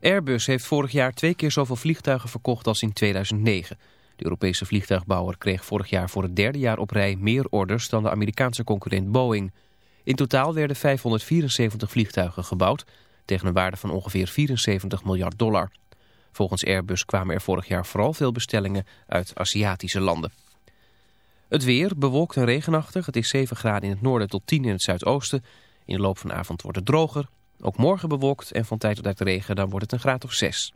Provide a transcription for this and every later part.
Airbus heeft vorig jaar twee keer zoveel vliegtuigen verkocht als in 2009. De Europese vliegtuigbouwer kreeg vorig jaar voor het derde jaar op rij meer orders dan de Amerikaanse concurrent Boeing. In totaal werden 574 vliegtuigen gebouwd tegen een waarde van ongeveer 74 miljard dollar. Volgens Airbus kwamen er vorig jaar vooral veel bestellingen uit Aziatische landen. Het weer bewolkt en regenachtig. Het is 7 graden in het noorden tot 10 in het zuidoosten. In de loop van de avond wordt het droger. Ook morgen bewolkt en van tijd tot tijd regen, dan wordt het een graad of 6.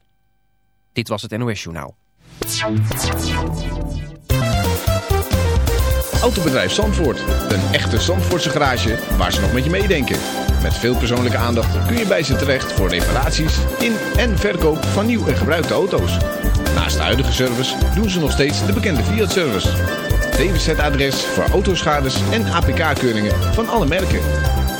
Dit was het NOS Journaal. Autobedrijf Zandvoort. Een echte Zandvoortse garage waar ze nog met je meedenken. Met veel persoonlijke aandacht kun je bij ze terecht voor reparaties in en verkoop van nieuw en gebruikte auto's. Naast de huidige service doen ze nog steeds de bekende Fiat-service. DWZ-adres voor autoschades en APK-keuringen van alle merken.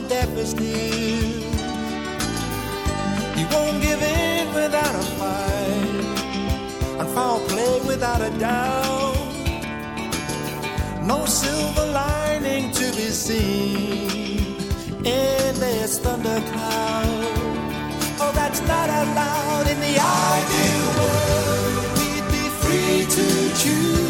The deafest ear. You won't give in without a fight, and foul play without a doubt. No silver lining to be seen in this thundercloud. Oh, that's not allowed in the ideal world. We'd be free to choose,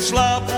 slaap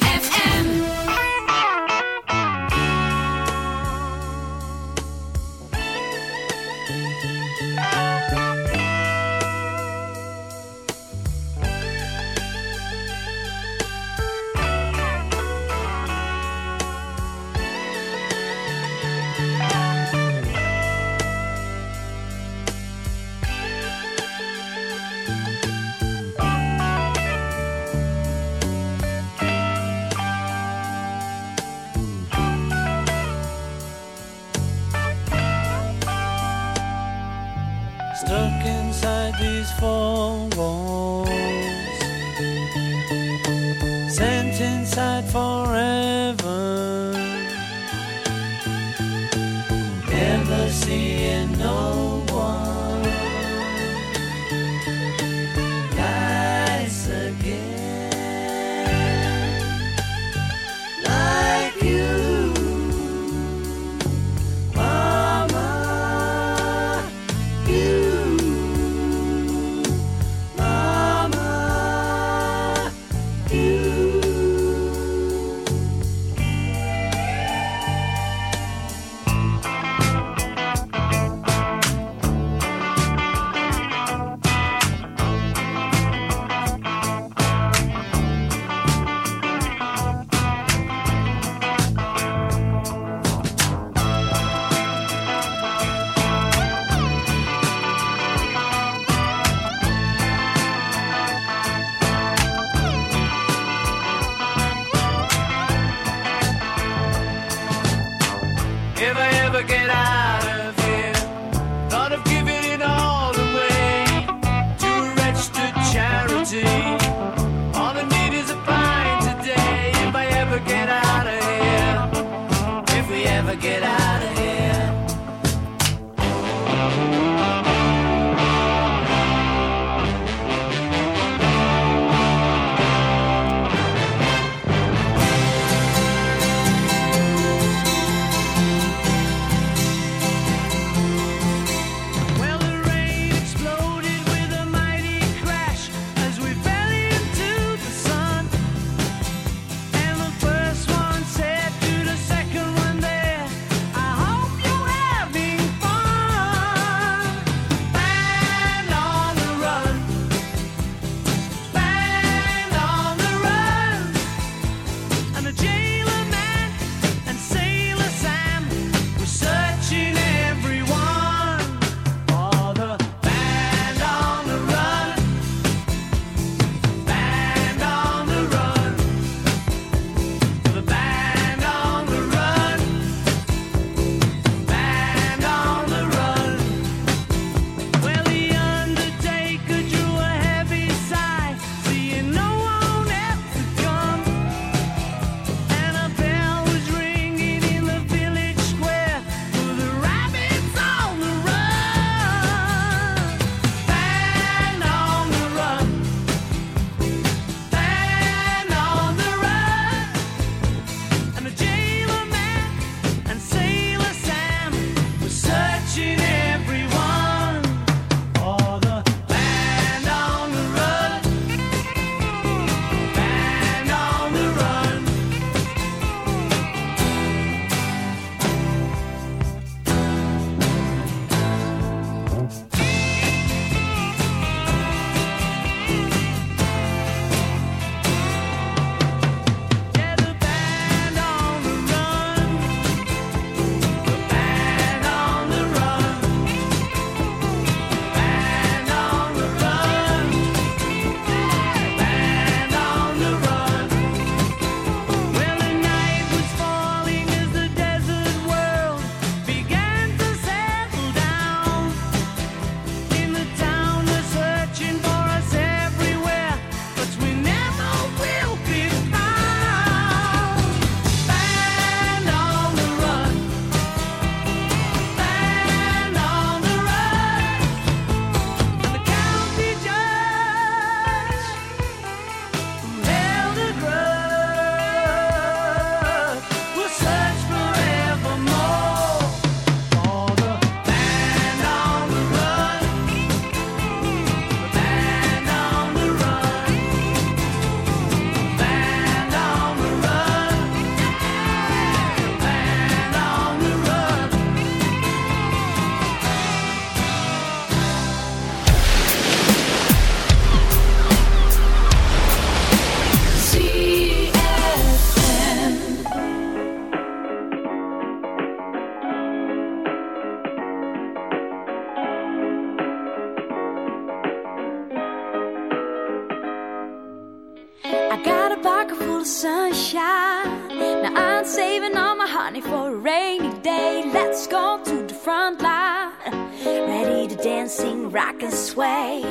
rock and sway.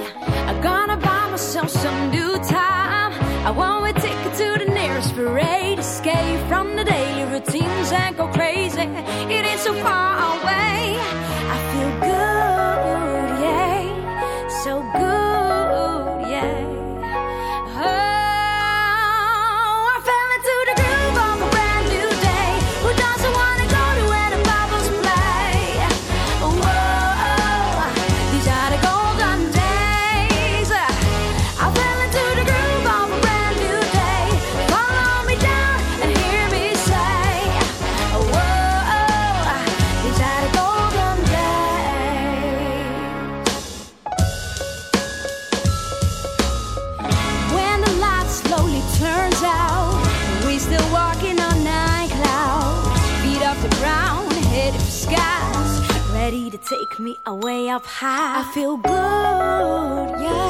I'm gonna buy myself some new time. I want a ticket to the nearest parade. Escape from the daily routines and go crazy. It is so far away. I away up high. I feel good, yeah.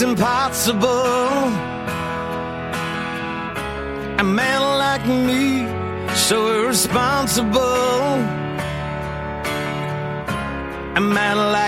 it's impossible. A man like me, so irresponsible. A man like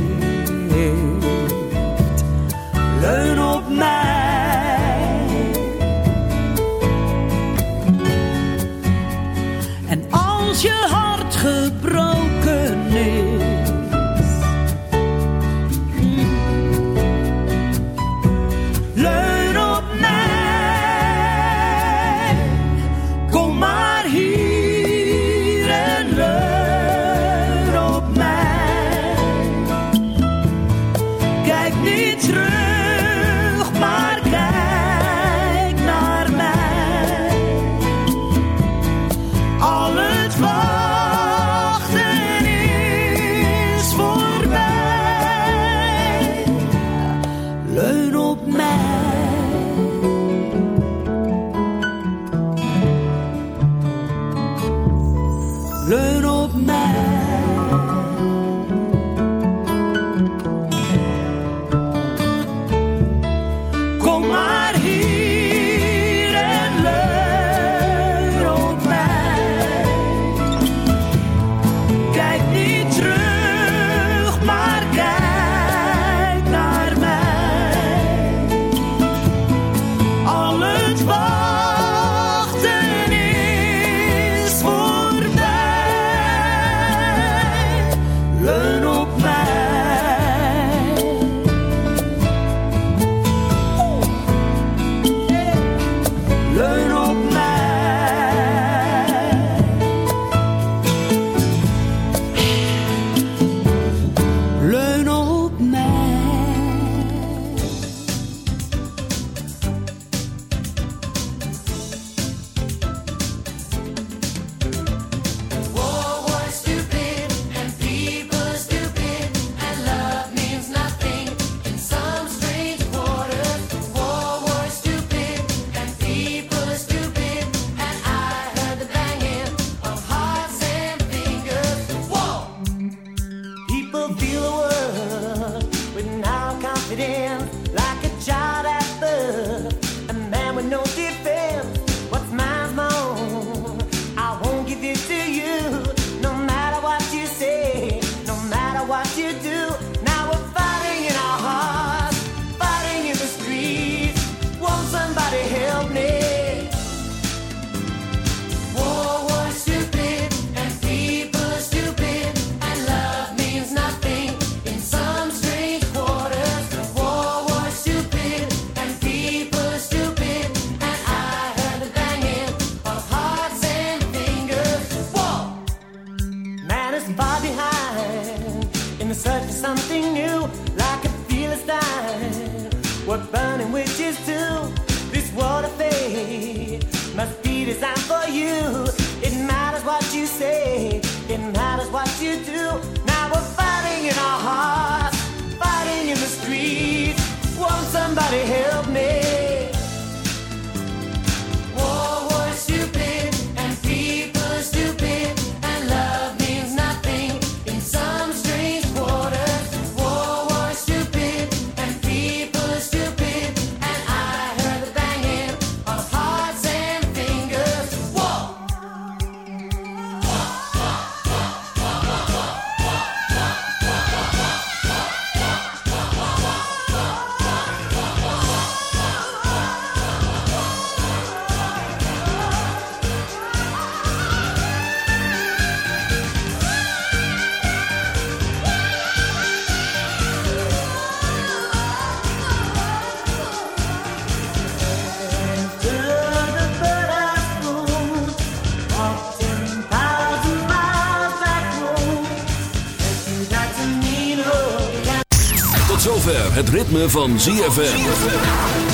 Zover het ritme van ZFM.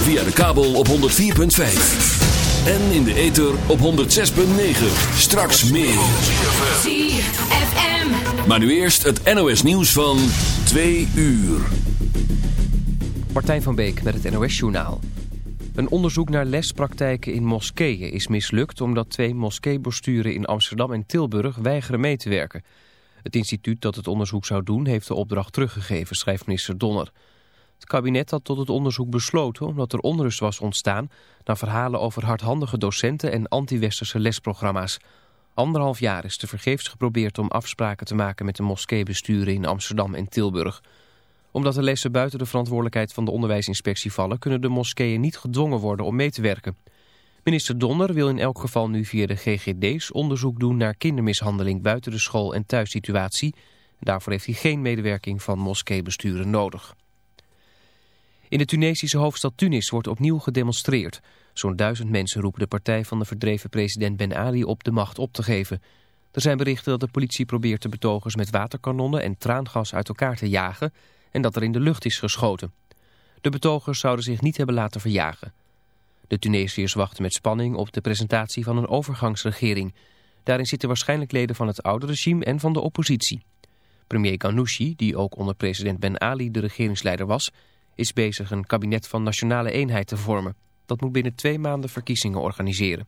Via de kabel op 104.5. En in de ether op 106.9. Straks meer. ZFM. Maar nu eerst het NOS nieuws van 2 uur. Martijn van Beek met het NOS-journaal. Een onderzoek naar lespraktijken in moskeeën is mislukt... omdat twee moskeebesturen in Amsterdam en Tilburg weigeren mee te werken. Het instituut dat het onderzoek zou doen heeft de opdracht teruggegeven, schrijft minister Donner. Het kabinet had tot het onderzoek besloten omdat er onrust was ontstaan... na verhalen over hardhandige docenten en anti-westerse lesprogramma's. Anderhalf jaar is tevergeefs geprobeerd om afspraken te maken met de moskeebesturen in Amsterdam en Tilburg omdat de lessen buiten de verantwoordelijkheid van de onderwijsinspectie vallen... kunnen de moskeeën niet gedwongen worden om mee te werken. Minister Donner wil in elk geval nu via de GGD's onderzoek doen... naar kindermishandeling buiten de school- en thuissituatie. Daarvoor heeft hij geen medewerking van moskeebesturen nodig. In de Tunesische hoofdstad Tunis wordt opnieuw gedemonstreerd. Zo'n duizend mensen roepen de partij van de verdreven president Ben Ali op de macht op te geven. Er zijn berichten dat de politie probeert de betogers met waterkanonnen en traangas uit elkaar te jagen en dat er in de lucht is geschoten. De betogers zouden zich niet hebben laten verjagen. De Tunesiërs wachten met spanning op de presentatie van een overgangsregering. Daarin zitten waarschijnlijk leden van het oude regime en van de oppositie. Premier Ghanouchi, die ook onder president Ben Ali de regeringsleider was... is bezig een kabinet van nationale eenheid te vormen. Dat moet binnen twee maanden verkiezingen organiseren.